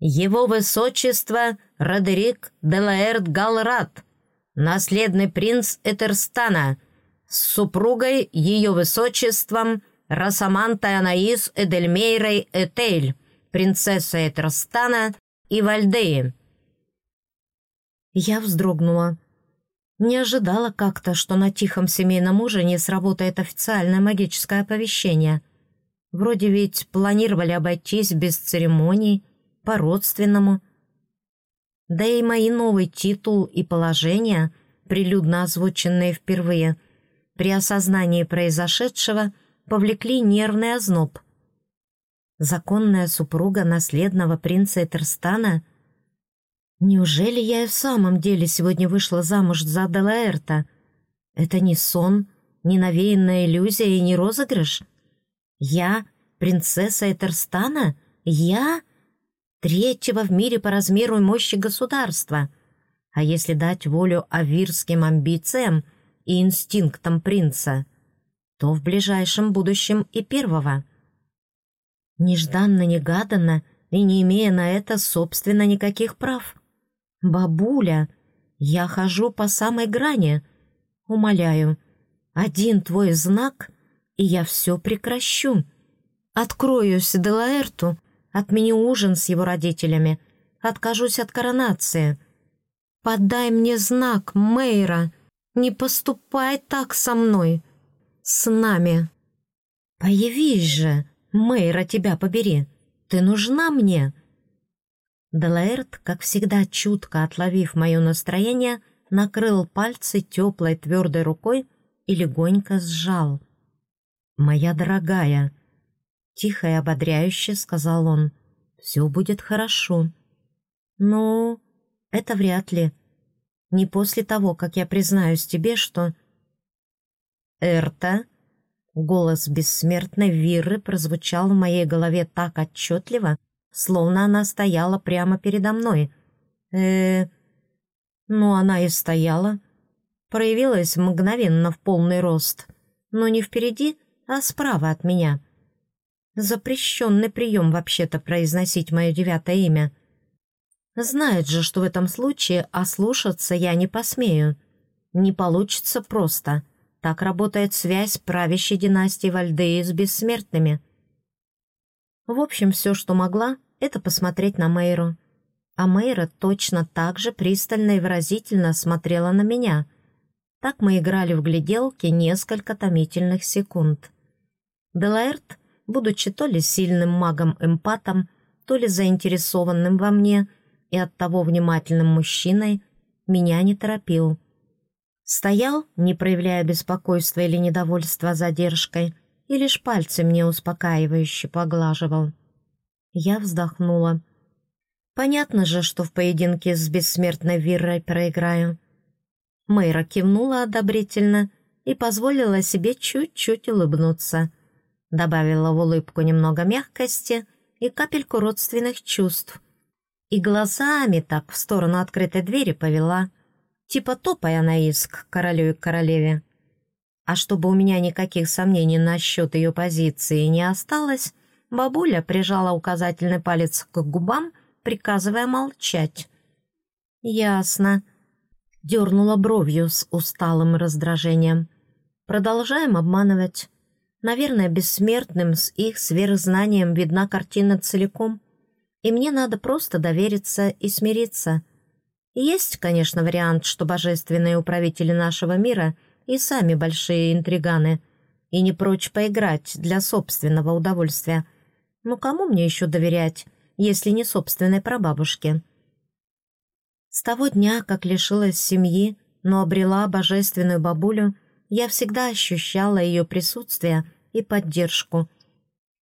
Его Высочество Родерик Делаэрт Галрат, наследный принц Этерстана, с супругой Ее Высочеством Росамантой Анаис Эдельмейрой Этель, принцессой Этерстана и Вальдеи. Я вздрогнула. Не ожидала как-то, что на тихом семейном ужине сработает официальное магическое оповещение. Вроде ведь планировали обойтись без церемоний, по-родственному. Да и мои новый титул и положение, прилюдно озвученные впервые, при осознании произошедшего, повлекли нервный озноб. Законная супруга наследного принца Этерстана? Неужели я и в самом деле сегодня вышла замуж за Делаэрта? Это не сон, не навеянная иллюзия и не розыгрыш? Я принцесса Этерстана? Я? Третьего в мире по размеру и мощи государства. А если дать волю авирским амбициям и инстинктам принца, то в ближайшем будущем и первого. Нежданно-негаданно и не имея на это, собственно, никаких прав. «Бабуля, я хожу по самой грани. Умоляю, один твой знак, и я все прекращу. Откроюсь Делаэрту, Отменю ужин с его родителями. Откажусь от коронации. Подай мне знак, Мейра. Не поступай так со мной. С нами. Появись же, Мейра, тебя побери. Ты нужна мне. Делаэрт, как всегда чутко отловив мое настроение, накрыл пальцы теплой твердой рукой и легонько сжал. «Моя дорогая», Тихо и ободряюще сказал он. «Все будет хорошо». «Ну, это вряд ли. Не после того, как я признаюсь тебе, что...» «Эрта?» Голос бессмертной Виры прозвучал в моей голове так отчетливо, словно она стояла прямо передо мной. э Ну, она и стояла. Проявилась мгновенно в полный рост, но не впереди, а справа от меня — Запрещенный прием вообще-то произносить мое девятое имя. Знает же, что в этом случае ослушаться я не посмею. Не получится просто. Так работает связь правящей династии Вальдеи с бессмертными. В общем, все, что могла, это посмотреть на Мейру. А Мейра точно так же пристально и выразительно смотрела на меня. Так мы играли в гляделки несколько томительных секунд. Делаэрт будучи то ли сильным магом-эмпатом, то ли заинтересованным во мне и оттого внимательным мужчиной, меня не торопил. Стоял, не проявляя беспокойства или недовольства задержкой, и лишь пальцы мне успокаивающе поглаживал. Я вздохнула. Понятно же, что в поединке с бессмертной Виррой проиграю. Мэйра кивнула одобрительно и позволила себе чуть-чуть улыбнуться — добавила в улыбку немного мягкости и капельку родственных чувств. И глазами так в сторону открытой двери повела, типа топая на иск королю и королеве. А чтобы у меня никаких сомнений насчет ее позиции не осталось, бабуля прижала указательный палец к губам, приказывая молчать. «Ясно», — дернула бровью с усталым раздражением. «Продолжаем обманывать». Наверное, бессмертным с их сверхзнанием видна картина целиком, и мне надо просто довериться и смириться. Есть, конечно, вариант, что божественные управители нашего мира и сами большие интриганы, и не прочь поиграть для собственного удовольствия. Но кому мне еще доверять, если не собственной прабабушке? С того дня, как лишилась семьи, но обрела божественную бабулю, я всегда ощущала ее присутствие и поддержку.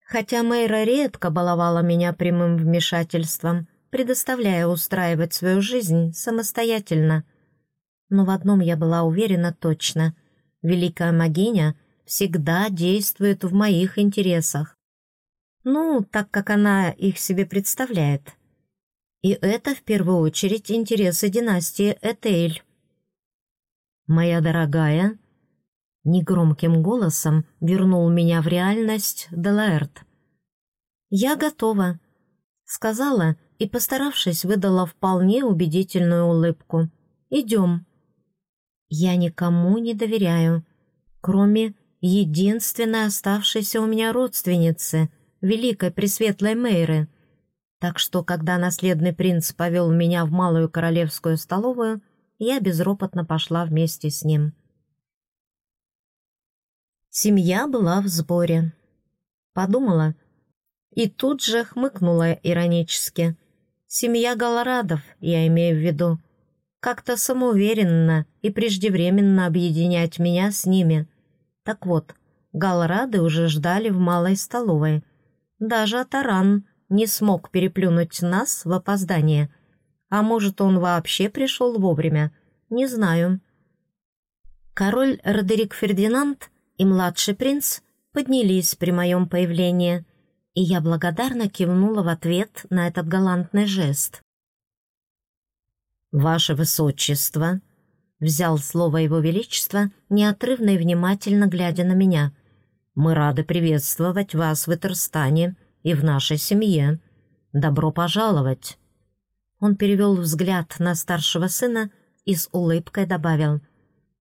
Хотя Мэйра редко баловала меня прямым вмешательством, предоставляя устраивать свою жизнь самостоятельно. Но в одном я была уверена точно. Великая могиня всегда действует в моих интересах. Ну, так как она их себе представляет. И это в первую очередь интересы династии Этель. «Моя дорогая», Негромким голосом вернул меня в реальность Делаэрт. «Я готова», — сказала и, постаравшись, выдала вполне убедительную улыбку. «Идем». «Я никому не доверяю, кроме единственной оставшейся у меня родственницы, великой пресветлой Мейры. Так что, когда наследный принц повел меня в малую королевскую столовую, я безропотно пошла вместе с ним. Семья была в сборе. Подумала и тут же хмыкнула иронически. Семья Галарадов, я имею в виду. Как-то самоуверенно и преждевременно объединять меня с ними. Так вот, Галрады уже ждали в малой столовой. Даже Атаран не смог переплюнуть нас в опоздание. А может, он вообще пришел вовремя? Не знаю. Король Родерик Фердинанд и младший принц поднялись при моем появлении, и я благодарно кивнула в ответ на этот галантный жест. «Ваше Высочество!» — взял слово Его Величество, неотрывно и внимательно глядя на меня. «Мы рады приветствовать вас в Этерстане и в нашей семье. Добро пожаловать!» Он перевел взгляд на старшего сына и с улыбкой добавил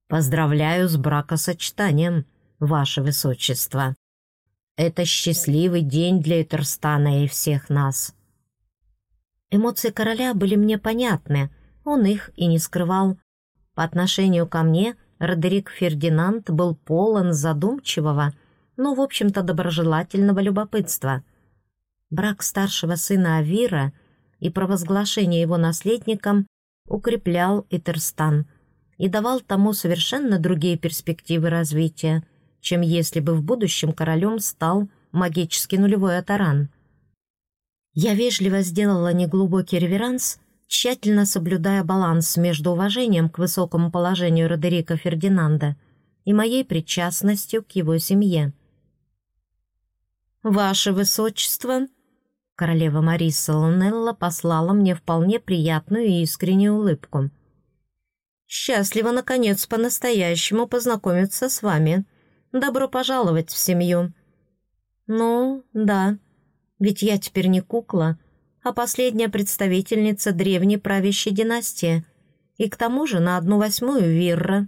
«Поздравляю с бракосочетанием, Ваше Высочество! Это счастливый день для Этерстана и всех нас!» Эмоции короля были мне понятны, он их и не скрывал. По отношению ко мне Родерик Фердинанд был полон задумчивого, но, в общем-то, доброжелательного любопытства — брак старшего сына Авира и провозглашение его наследником укреплял Итерстан и давал тому совершенно другие перспективы развития, чем если бы в будущем королем стал магически нулевой Атаран. Я вежливо сделала неглубокий реверанс, тщательно соблюдая баланс между уважением к высокому положению Родерика Фердинанда и моей причастностью к его семье. «Ваше Высочество!» Королева Мариса Лунелла послала мне вполне приятную и искреннюю улыбку. «Счастливо, наконец, по-настоящему познакомиться с вами. Добро пожаловать в семью». «Ну, да, ведь я теперь не кукла, а последняя представительница древней правящей династии, и к тому же на одну восьмую Вирра».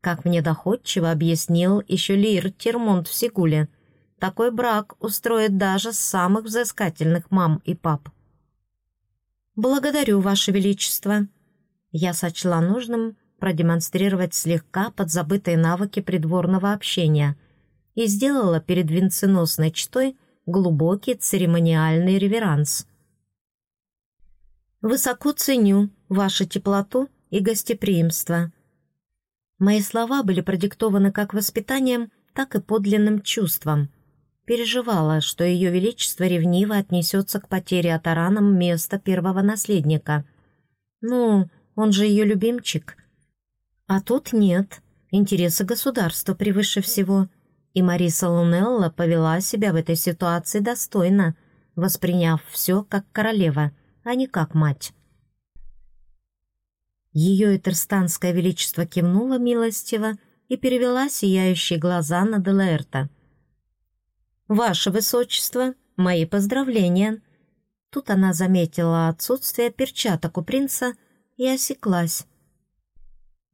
Как мне доходчиво объяснил еще Лир Термонт в Сигуле – такой брак устроит даже самых взыскательных мам и пап. «Благодарю, Ваше Величество!» Я сочла нужным продемонстрировать слегка подзабытые навыки придворного общения и сделала перед венценосной чтой глубокий церемониальный реверанс. «Высоко ценю вашу теплоту и гостеприимство». Мои слова были продиктованы как воспитанием, так и подлинным чувством – переживала, что Ее Величество ревниво отнесется к потере Атараном места первого наследника. Ну, он же ее любимчик. А тут нет. Интересы государства превыше всего. И Мариса Лунелла повела себя в этой ситуации достойно, восприняв все как королева, а не как мать. Ее этерстанское величество кивнуло милостиво и перевела сияющие глаза на Делаэрта — «Ваше Высочество, мои поздравления!» Тут она заметила отсутствие перчаток у принца и осеклась.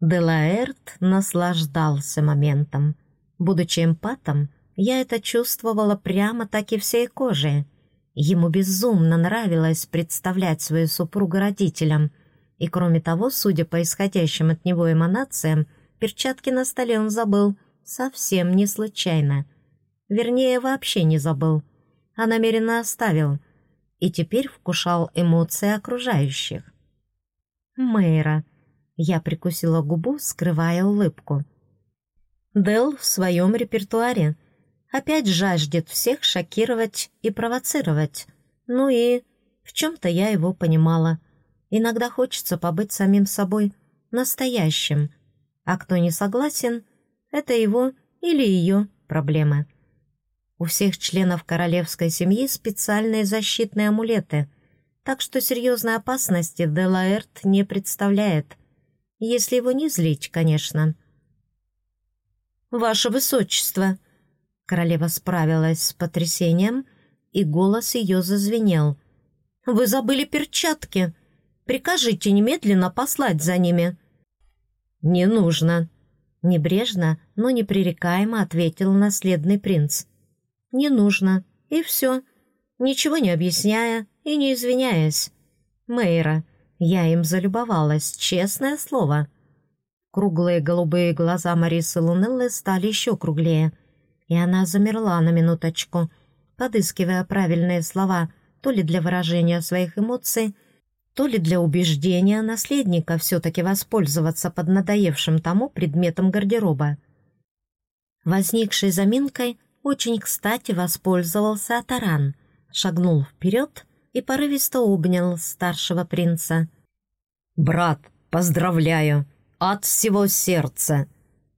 Делаэрт наслаждался моментом. Будучи эмпатом, я это чувствовала прямо-таки всей кожей. Ему безумно нравилось представлять свою супругу родителям, и кроме того, судя по исходящим от него эманациям, перчатки на столе он забыл совсем не случайно — Вернее, вообще не забыл, а намеренно оставил. И теперь вкушал эмоции окружающих. Мэйра. Я прикусила губу, скрывая улыбку. Дел в своем репертуаре. Опять жаждет всех шокировать и провоцировать. Ну и в чем-то я его понимала. Иногда хочется побыть самим собой, настоящим. А кто не согласен, это его или ее проблемы. У всех членов королевской семьи специальные защитные амулеты, так что серьезной опасности Делаэрт не представляет, если его не злить, конечно. «Ваше Высочество!» Королева справилась с потрясением, и голос ее зазвенел. Вы забыли перчатки. Прикажите немедленно послать за ними». «Не нужно», — небрежно, но непререкаемо ответил наследный принц. «Не нужно. И все. Ничего не объясняя и не извиняясь. Мейра, я им залюбовалась, честное слово». Круглые голубые глаза Марисы Лунеллы стали еще круглее, и она замерла на минуточку, подыскивая правильные слова то ли для выражения своих эмоций, то ли для убеждения наследника все-таки воспользоваться поднадоевшим тому предметом гардероба. Возникшей заминкой очень кстати воспользовался Атаран, шагнул вперед и порывисто обнял старшего принца. «Брат, поздравляю! От всего сердца!»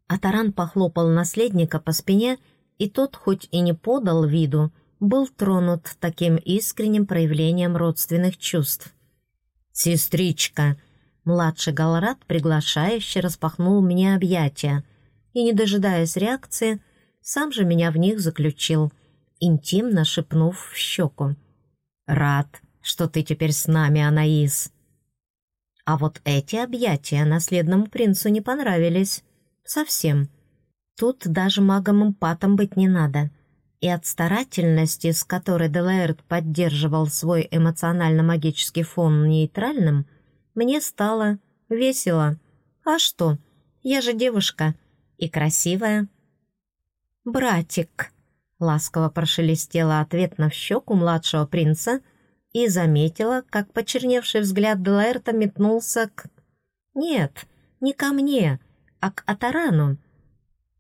Атаран похлопал наследника по спине, и тот, хоть и не подал виду, был тронут таким искренним проявлением родственных чувств. «Сестричка!» Младший Галрат приглашающе распахнул мне объятия и, не дожидаясь реакции, сам же меня в них заключил, интимно шепнув в щеку. «Рад, что ты теперь с нами, Анаис!» А вот эти объятия наследному принцу не понравились. Совсем. Тут даже магом-эмпатом быть не надо. И от старательности, с которой Делаэрт поддерживал свой эмоционально-магический фон нейтральным, мне стало весело. А что? Я же девушка. И красивая. «Братик», — ласково прошелестела ответно в щеку младшего принца — и заметила, как почерневший взгляд Делаэрта метнулся к... Нет, не ко мне, а к Атарану.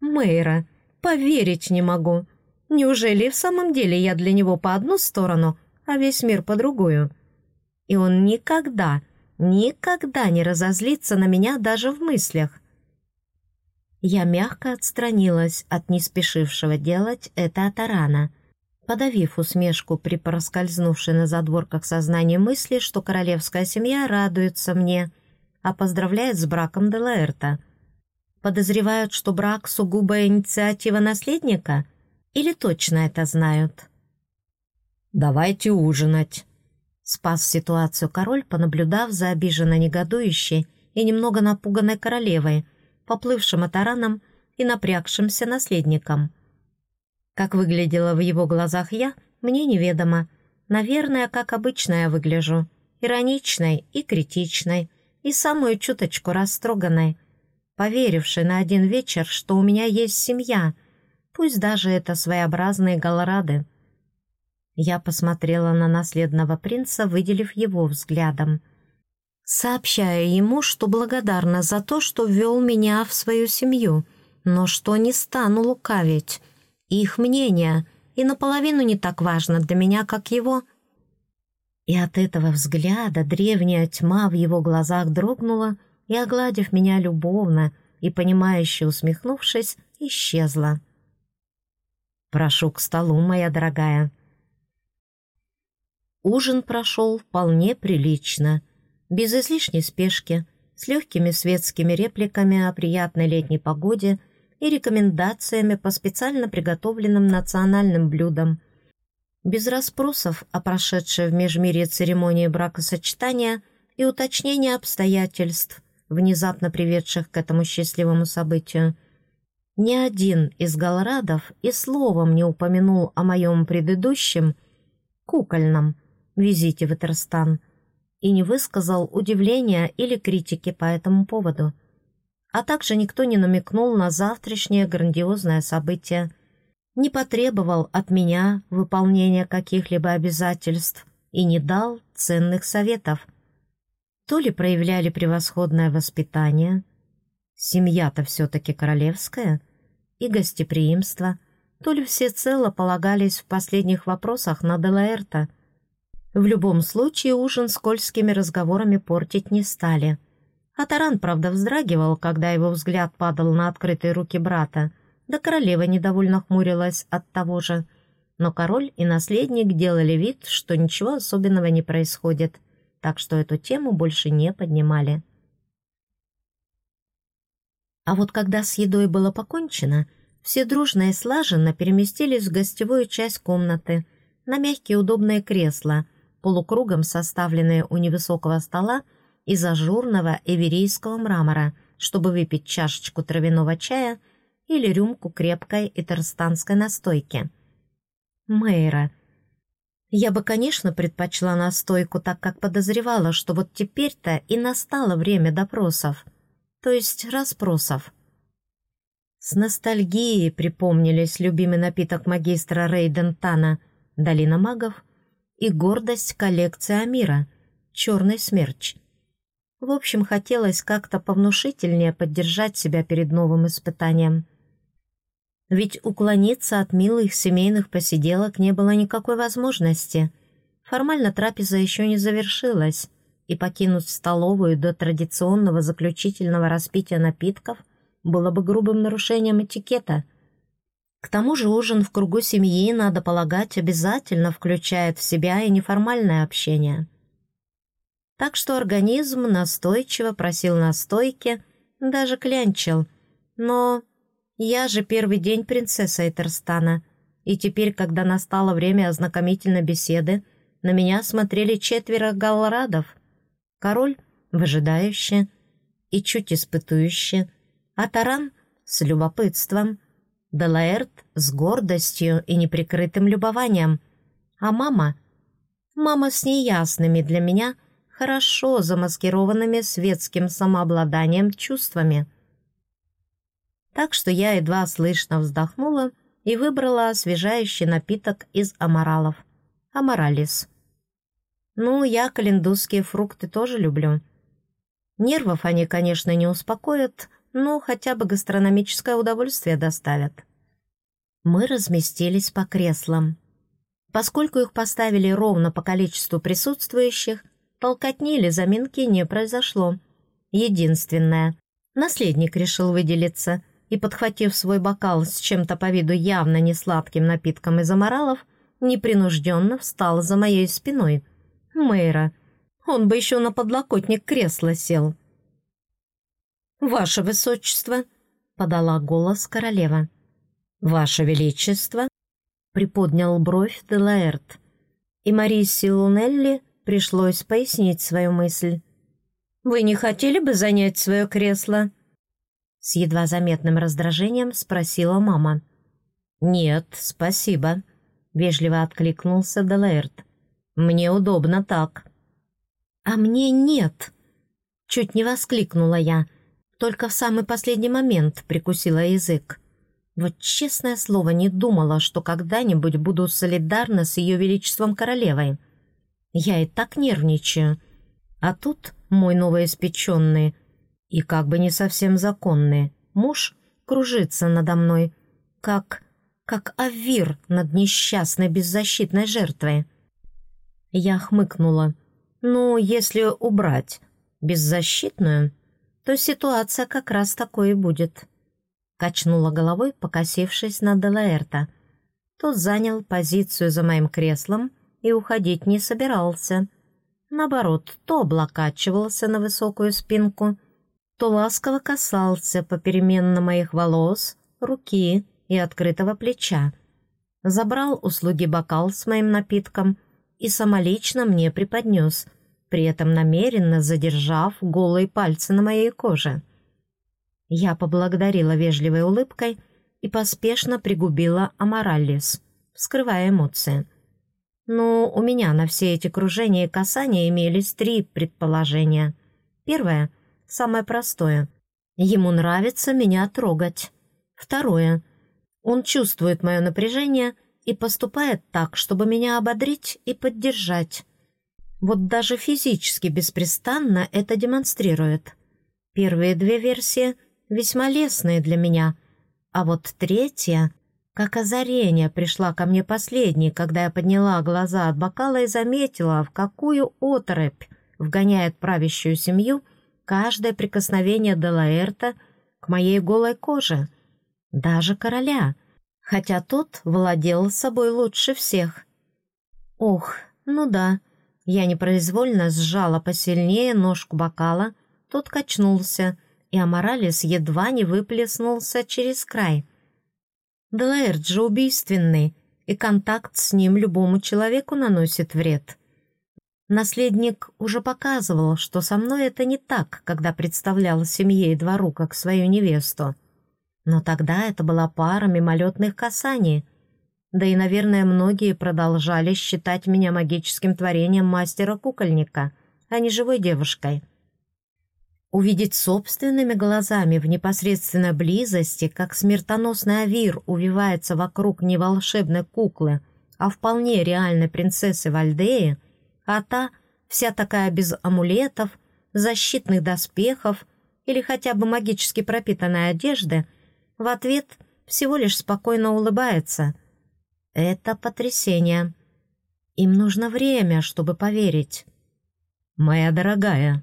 «Мэйра, поверить не могу. Неужели в самом деле я для него по одну сторону, а весь мир по другую?» И он никогда, никогда не разозлится на меня даже в мыслях. Я мягко отстранилась от неспешившего делать это Атарана — подавив усмешку при проскользнувшей на задворках сознания мысли, что королевская семья радуется мне, а поздравляет с браком Делаэрта. Подозревают, что брак — сугубая инициатива наследника? Или точно это знают? «Давайте ужинать», — спас ситуацию король, понаблюдав за обиженно негодующей и немного напуганной королевой, поплывшим атараном и напрягшимся наследником — как выглядела в его глазах я, мне неведомо. Наверное, как обычно я выгляжу. Ироничной и критичной, и самую чуточку растроганной, поверившей на один вечер, что у меня есть семья, пусть даже это своеобразные галарады. Я посмотрела на наследного принца, выделив его взглядом, сообщая ему, что благодарна за то, что ввел меня в свою семью, но что не стану лукавить — их мнение, и наполовину не так важно для меня, как его. И от этого взгляда древняя тьма в его глазах дрогнула и, огладив меня любовно и понимающе усмехнувшись, исчезла. «Прошу к столу, моя дорогая». Ужин прошел вполне прилично, без излишней спешки, с легкими светскими репликами о приятной летней погоде — и рекомендациями по специально приготовленным национальным блюдам. Без расспросов о прошедшей в межмире церемонии бракосочетания и уточнения обстоятельств, внезапно приведших к этому счастливому событию. Ни один из галрадов и словом не упомянул о моем предыдущем, кукольном, визите в Этерстан и не высказал удивления или критики по этому поводу – а также никто не намекнул на завтрашнее грандиозное событие, не потребовал от меня выполнения каких-либо обязательств и не дал ценных советов. То ли проявляли превосходное воспитание, семья-то все-таки королевская, и гостеприимство, то ли всецело полагались в последних вопросах на Делаэрта. В любом случае ужин скользкими разговорами портить не стали — а Таран, правда, вздрагивал, когда его взгляд падал на открытые руки брата, да королева недовольно хмурилась от того же. Но король и наследник делали вид, что ничего особенного не происходит, так что эту тему больше не поднимали. А вот когда с едой было покончено, все дружно и слаженно переместились в гостевую часть комнаты, на мягкие удобные кресла, полукругом составленные у невысокого стола из ажурного эверийского мрамора, чтобы выпить чашечку травяного чая или рюмку крепкой итарстанской настойки. Мейра. Я бы, конечно, предпочла настойку, так как подозревала, что вот теперь-то и настало время допросов, то есть расспросов. С ностальгией припомнились любимый напиток магистра Рейдентана «Долина магов» и гордость коллекции Амира «Черный смерч». В общем, хотелось как-то повнушительнее поддержать себя перед новым испытанием. Ведь уклониться от милых семейных посиделок не было никакой возможности. Формально трапеза еще не завершилась, и покинуть столовую до традиционного заключительного распития напитков – было бы грубым нарушением этикета. К тому же ужин в кругу семьи, надо полагать, обязательно включает в себя и неформальное общение. Так что организм настойчиво просил настойки, даже клянчил. Но я же первый день принцесса Этерстана, и теперь, когда настало время ознакомительной беседы, на меня смотрели четверо галрадов. Король — выжидающе и чуть испытующе — а Таран — с любопытством, Делаэрт — с гордостью и неприкрытым любованием, а мама — мама с неясными для меня, хорошо замаскированными светским самообладанием чувствами. Так что я едва слышно вздохнула и выбрала освежающий напиток из аморалов — аморалис. Ну, я календузские фрукты тоже люблю. Нервов они, конечно, не успокоят, ну, хотя бы гастрономическое удовольствие доставят. Мы разместились по креслам. Поскольку их поставили ровно по количеству присутствующих, толкотни или заминки не произошло. Единственное, наследник решил выделиться и, подхватив свой бокал с чем-то по виду явно несладким напитком из аморалов, непринужденно встал за моей спиной. Мэйра. Он бы еще на подлокотник кресла сел. «Ваше Высочество!» — подала голос королева. «Ваше Величество!» — приподнял бровь Делаэрт. И Марисе Лунелли пришлось пояснить свою мысль. «Вы не хотели бы занять свое кресло?» С едва заметным раздражением спросила мама. «Нет, спасибо», — вежливо откликнулся Делаэрт. «Мне удобно так». «А мне нет!» Чуть не воскликнула я, только в самый последний момент прикусила язык. Вот честное слово, не думала, что когда-нибудь буду солидарна с ее величеством королевой. Я и так нервничаю. А тут мой новоиспеченный и как бы не совсем законный муж кружится надо мной, как... как авир над несчастной беззащитной жертвой. Я хмыкнула. «Ну, если убрать беззащитную...» то ситуация как раз такой и будет. Качнула головой, покосившись на Делаэрта. Тот занял позицию за моим креслом и уходить не собирался. Наоборот, то облокачивался на высокую спинку, то ласково касался попеременно моих волос, руки и открытого плеча. Забрал услуги бокал с моим напитком и самолично мне преподнес, при этом намеренно задержав голые пальцы на моей коже. Я поблагодарила вежливой улыбкой и поспешно пригубила амораллис, скрывая эмоции. Но у меня на все эти кружения и касания имелись три предположения. Первое, самое простое. Ему нравится меня трогать. Второе. Он чувствует мое напряжение и поступает так, чтобы меня ободрить и поддержать. Вот даже физически беспрестанно это демонстрирует. Первые две версии весьма лестные для меня, а вот третья, как озарение, пришла ко мне последней, когда я подняла глаза от бокала и заметила, в какую оторопь вгоняет правящую семью каждое прикосновение Делаэрта к моей голой коже, даже короля, хотя тот владел собой лучше всех. Ох, ну да, я непроизвольно сжала посильнее ножку бокала, тот качнулся, и Аморалис едва не выплеснулся через край. Делаэрт же убийственный, и контакт с ним любому человеку наносит вред. Наследник уже показывал, что со мной это не так, когда представлял семье и двору как свою невесту. Но тогда это была пара мимолетных касаний. Да и, наверное, многие продолжали считать меня магическим творением мастера-кукольника, а не живой девушкой. Увидеть собственными глазами в непосредственной близости, как смертоносный авир увивается вокруг не волшебной куклы, а вполне реальной принцессы Вальдеи, а та вся такая без амулетов, защитных доспехов или хотя бы магически пропитанной одежды, в ответ всего лишь спокойно улыбается. Это потрясение. Им нужно время, чтобы поверить. «Моя дорогая»,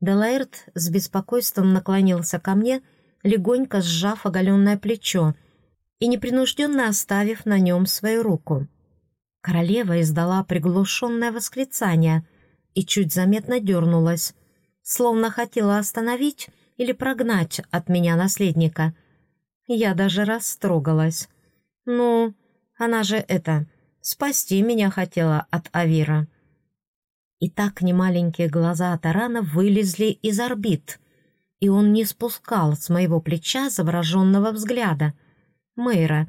Делаэрт с беспокойством наклонился ко мне, легонько сжав оголенное плечо и непринужденно оставив на нем свою руку. Королева издала приглушенное восклицание и чуть заметно дернулась, словно хотела остановить или прогнать от меня наследника. Я даже растрогалась. «Ну, она же это, спасти меня хотела от Авира». И так немаленькие глаза Тарана вылезли из орбит, и он не спускал с моего плеча завороженного взгляда. «Мэйра,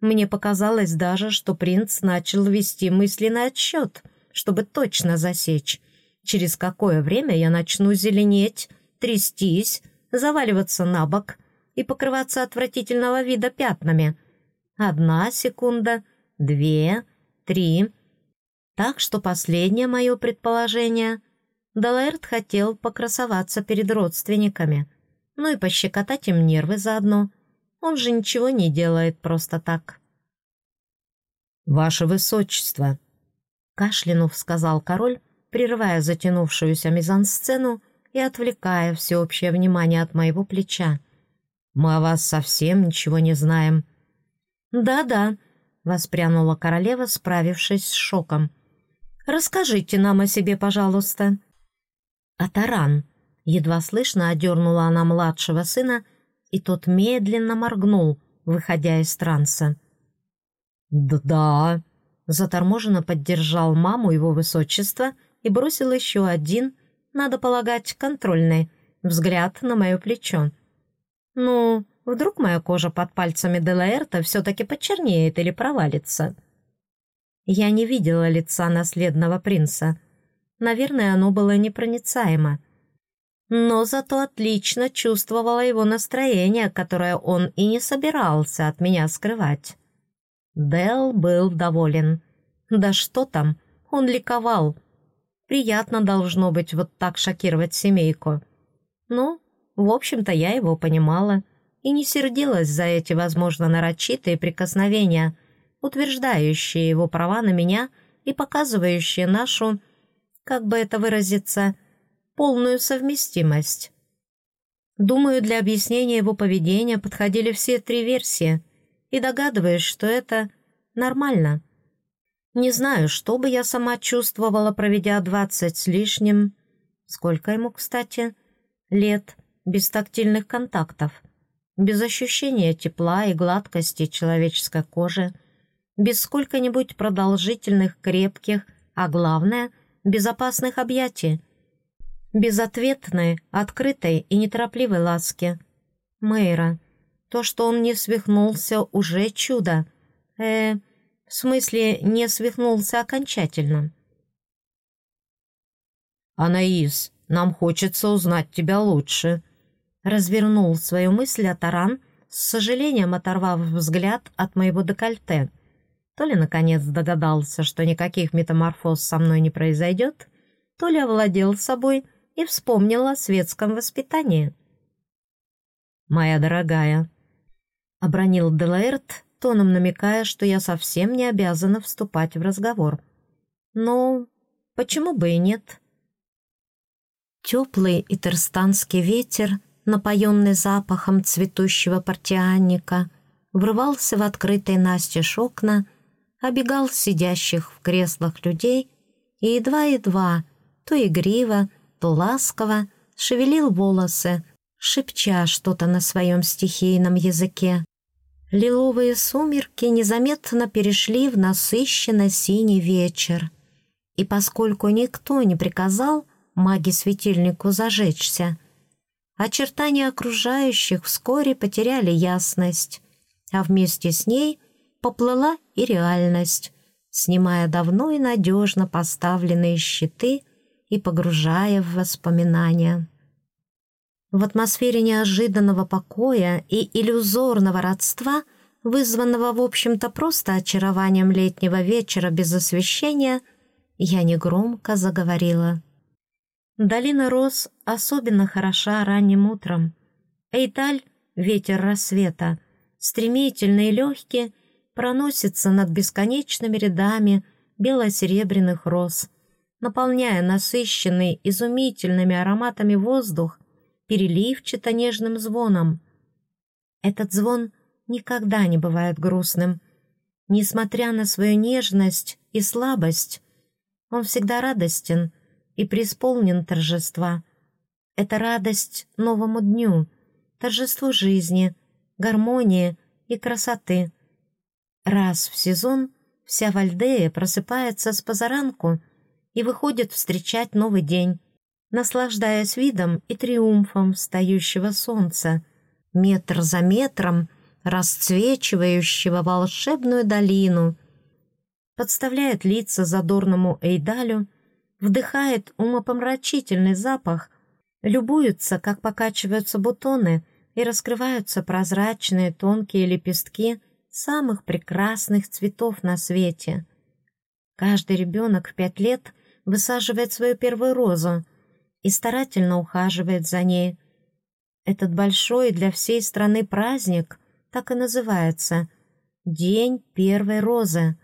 мне показалось даже, что принц начал вести мысленный отсчет, чтобы точно засечь, через какое время я начну зеленеть, трястись, заваливаться на бок и покрываться отвратительного вида пятнами. Одна секунда, две, три...» Так что последнее мое предположение — Далаэрт хотел покрасоваться перед родственниками, ну и пощекотать им нервы заодно. Он же ничего не делает просто так. «Ваше Высочество!» Кашлянув сказал король, прерывая затянувшуюся мизансцену и отвлекая всеобщее внимание от моего плеча. «Мы о вас совсем ничего не знаем». «Да-да», — воспрянула королева, справившись с шоком. Расскажите нам о себе, пожалуйста». «А Таран?» Едва слышно одернула она младшего сына, и тот медленно моргнул, выходя из транса. «Да», — заторможенно поддержал маму его высочества и бросил еще один, надо полагать, контрольный, взгляд на мое плечо. «Ну, вдруг моя кожа под пальцами Делаэрта все-таки почернеет или провалится?» Я не видела лица наследного принца. Наверное, оно было непроницаемо. Но зато отлично чувствовала его настроение, которое он и не собирался от меня скрывать. Дел был доволен. Да что там, он ликовал. Приятно должно быть вот так шокировать семейку. Ну, в общем-то, я его понимала и не сердилась за эти, возможно, нарочитые прикосновения — утверждающие его права на меня и показывающие нашу, как бы это выразиться, полную совместимость. Думаю, для объяснения его поведения подходили все три версии, и догадываюсь, что это нормально. Не знаю, что бы я сама чувствовала, проведя двадцать с лишним, сколько ему, кстати, лет, без тактильных контактов, без ощущения тепла и гладкости человеческой кожи, без сколько-нибудь продолжительных, крепких, а главное, безопасных объятий. Безответной, открытой и неторопливой ласки. Мэйра. То, что он не свихнулся, уже чудо. Э, в смысле, не свихнулся окончательно. «Анаис, нам хочется узнать тебя лучше», — развернул свою мысль Атаран, с сожалением оторвав взгляд от моего декольте — то ли наконец догадался, что никаких метаморфоз со мной не произойдет, то ли овладел собой и вспомнил о светском воспитании. «Моя дорогая», — обронил Делаэрт, тоном намекая, что я совсем не обязана вступать в разговор. «Ну, почему бы и нет?» Теплый итерстанский ветер, напоенный запахом цветущего портианника, врывался в открытые настежь окна обегал сидящих в креслах людей и едва-едва, то игриво, то ласково шевелил волосы, шепча что-то на своем стихийном языке. Лиловые сумерки незаметно перешли в насыщенно синий вечер. И поскольку никто не приказал маге-светильнику зажечься, очертания окружающих вскоре потеряли ясность, а вместе с ней поплыла и реальность, снимая давно и надежно поставленные щиты и погружая в воспоминания. В атмосфере неожиданного покоя и иллюзорного родства, вызванного, в общем-то, просто очарованием летнего вечера без освещения, я негромко заговорила. Долина роз особенно хороша ранним утром. Эйталь, ветер рассвета, стремительный и легкий, проносится над бесконечными рядами бело-серебряных роз, наполняя насыщенный изумительными ароматами воздух переливчато-нежным звоном. Этот звон никогда не бывает грустным. Несмотря на свою нежность и слабость, он всегда радостен и преисполнен торжества. Это радость новому дню, торжеству жизни, гармонии и красоты. Раз в сезон вся Вальдея просыпается с позаранку и выходит встречать новый день, наслаждаясь видом и триумфом встающего солнца, метр за метром расцвечивающего волшебную долину, подставляет лица задорному Эйдалю, вдыхает умопомрачительный запах, любуется, как покачиваются бутоны и раскрываются прозрачные тонкие лепестки самых прекрасных цветов на свете. Каждый ребенок в пять лет высаживает свою первую розу — и старательно ухаживает за ней. Этот большой для всей страны праздник так и называется «День первой розы».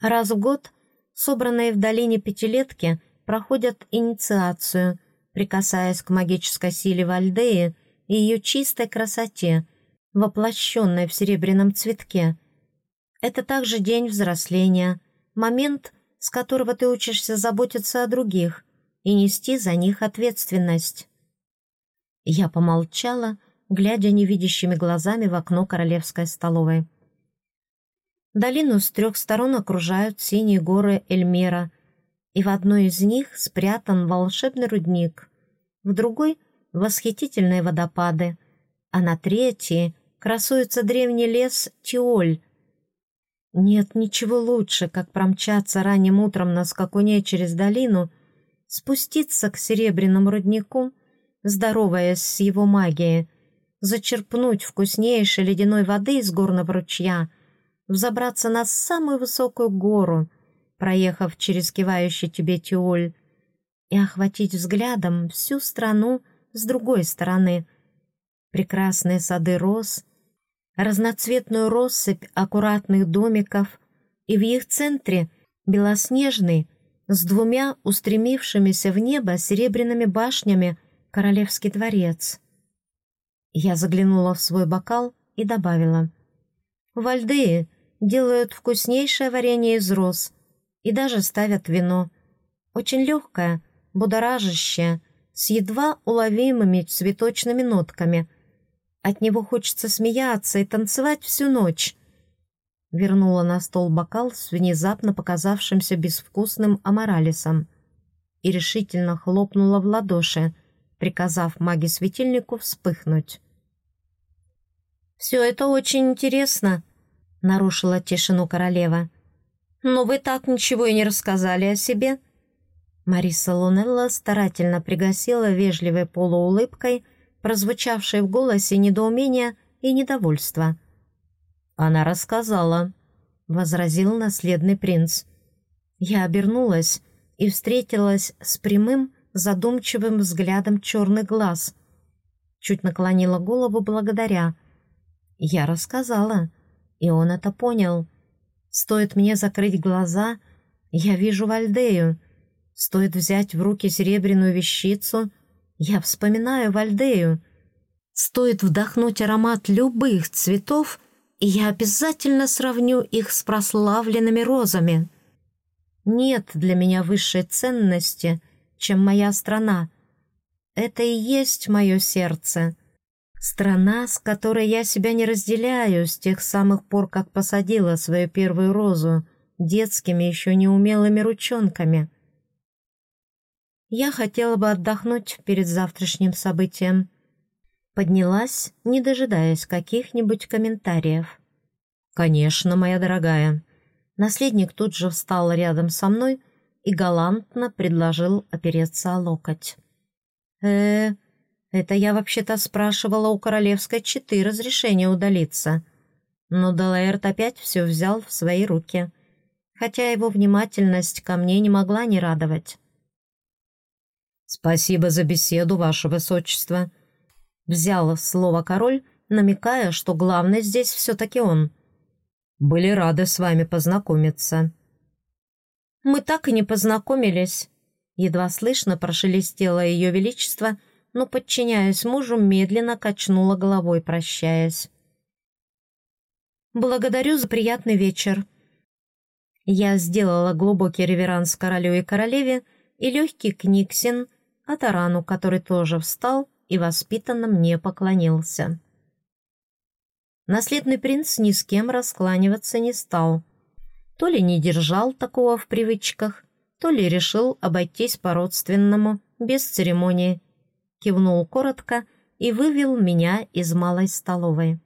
Раз в год собранные в долине пятилетки проходят инициацию, прикасаясь к магической силе Вальдеи и ее чистой красоте, воплощенной в серебряном цветке. Это также день взросления, момент, с которого ты учишься заботиться о других – и нести за них ответственность. Я помолчала, глядя невидящими глазами в окно королевской столовой. Долину с трех сторон окружают синие горы Эльмера, и в одной из них спрятан волшебный рудник, в другой — восхитительные водопады, а на третьей красуется древний лес Тиоль. Нет ничего лучше, как промчаться ранним утром на скакуне через долину — спуститься к серебряному роднику, здороваясь с его магией, зачерпнуть вкуснейшей ледяной воды из горного ручья, взобраться на самую высокую гору, проехав через кивающий тебе Тиоль, и охватить взглядом всю страну с другой стороны. Прекрасные сады роз, разноцветную россыпь аккуратных домиков, и в их центре белоснежный, с двумя устремившимися в небо серебряными башнями королевский дворец. Я заглянула в свой бокал и добавила. В Альдее делают вкуснейшее варенье из роз и даже ставят вино. Очень легкое, будоражащее, с едва уловимыми цветочными нотками. От него хочется смеяться и танцевать всю ночь вернула на стол бокал с внезапно показавшимся безвкусным аморалисом и решительно хлопнула в ладоши, приказав маге-светильнику вспыхнуть. «Все это очень интересно», — нарушила тишину королева. «Но вы так ничего и не рассказали о себе». Мариса Лунелла старательно пригасила вежливой полуулыбкой, прозвучавшей в голосе недоумения и недовольства — «Она рассказала», — возразил наследный принц. Я обернулась и встретилась с прямым, задумчивым взглядом черных глаз. Чуть наклонила голову благодаря. Я рассказала, и он это понял. Стоит мне закрыть глаза, я вижу Вальдею. Стоит взять в руки серебряную вещицу, я вспоминаю Вальдею. Стоит вдохнуть аромат любых цветов — и я обязательно сравню их с прославленными розами. Нет для меня высшей ценности, чем моя страна. Это и есть мое сердце. Страна, с которой я себя не разделяю с тех самых пор, как посадила свою первую розу детскими еще неумелыми ручонками. Я хотела бы отдохнуть перед завтрашним событием. Поднялась, не дожидаясь каких-нибудь комментариев. «Конечно, моя дорогая». Наследник тут же встал рядом со мной и галантно предложил опереться о локоть. э это я вообще-то спрашивала у королевской четы разрешения удалиться. Но Делаэрт опять все взял в свои руки, хотя его внимательность ко мне не могла не радовать. «Спасибо за беседу, ваше высочество», — взял слово король, намекая, что главный здесь все-таки он. «Были рады с вами познакомиться». «Мы так и не познакомились», — едва слышно прошелестело ее величество — но, подчиняясь мужу, медленно качнула головой, прощаясь. «Благодарю за приятный вечер». Я сделала глубокий реверанс королю и королеве и легкий книксин Атарану, который тоже встал и воспитанно мне поклонился. Наследный принц ни с кем раскланиваться не стал. То ли не держал такого в привычках, то ли решил обойтись по-родственному, без церемонии, кивнул коротко и вывел меня из малой столовой.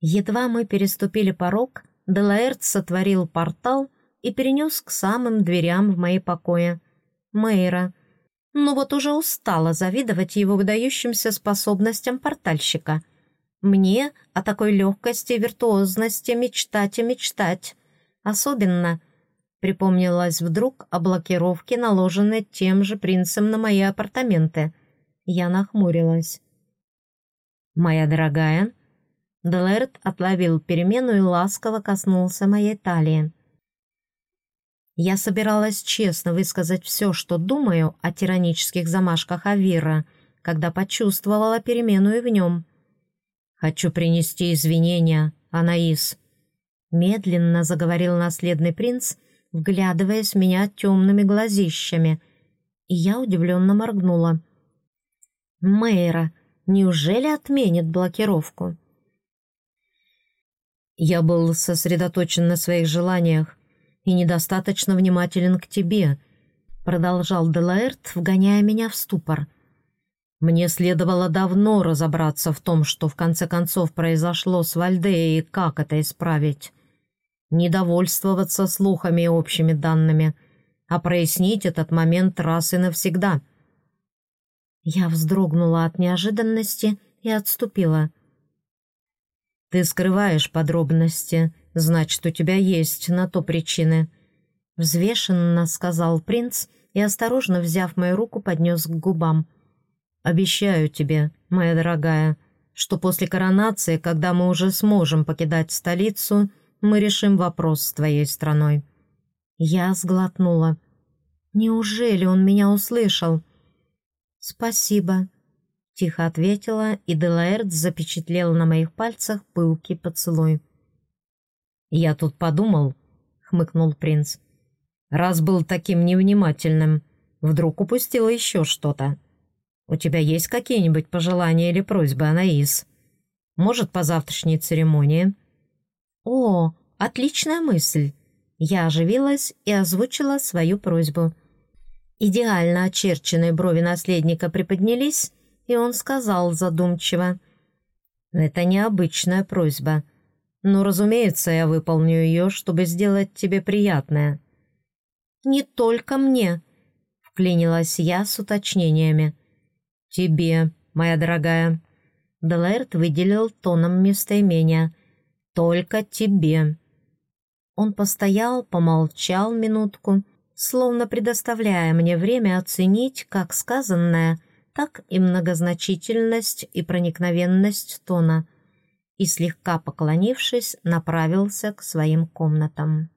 Едва мы переступили порог, Делаэрт сотворил портал и перенес к самым дверям в мои покои. Мэйра. Ну вот уже устала завидовать его выдающимся способностям портальщика. Мне о такой легкости и виртуозности мечтать и мечтать. Особенно — Припомнилась вдруг о блокировке, наложенной тем же принцем на мои апартаменты. Я нахмурилась. «Моя дорогая...» Делерт отловил перемену и ласково коснулся моей талии. Я собиралась честно высказать все, что думаю о тиранических замашках Авира, когда почувствовала перемену и в нем. «Хочу принести извинения, Анаис», — медленно заговорил наследный принц, вглядываясь в меня темными глазищами, и я удивленно моргнула. «Мэйра, неужели отменит блокировку?» «Я был сосредоточен на своих желаниях и недостаточно внимателен к тебе», продолжал Делаэрт, вгоняя меня в ступор. «Мне следовало давно разобраться в том, что в конце концов произошло с Вальдеей и как это исправить не довольствоваться слухами и общими данными, а прояснить этот момент раз и навсегда. Я вздрогнула от неожиданности и отступила. «Ты скрываешь подробности, значит, у тебя есть на то причины», — взвешенно сказал принц и, осторожно взяв мою руку, поднес к губам. «Обещаю тебе, моя дорогая, что после коронации, когда мы уже сможем покидать столицу, — мы решим вопрос с твоей страной». Я сглотнула. «Неужели он меня услышал?» «Спасибо», — тихо ответила, и Делаэрт запечатлел на моих пальцах пылкий поцелуй. «Я тут подумал», — хмыкнул принц. «Раз был таким невнимательным, вдруг упустил еще что-то. У тебя есть какие-нибудь пожелания или просьбы, Анаис? Может, по завтрашней церемонии?» «О, отличная мысль!» Я оживилась и озвучила свою просьбу. Идеально очерченные брови наследника приподнялись, и он сказал задумчиво. «Это необычная просьба, но, разумеется, я выполню ее, чтобы сделать тебе приятное». «Не только мне», — вклинилась я с уточнениями. «Тебе, моя дорогая». Делаэрт выделил тоном местоимения — только тебе». Он постоял, помолчал минутку, словно предоставляя мне время оценить как сказанное, так и многозначительность и проникновенность тона, и, слегка поклонившись, направился к своим комнатам.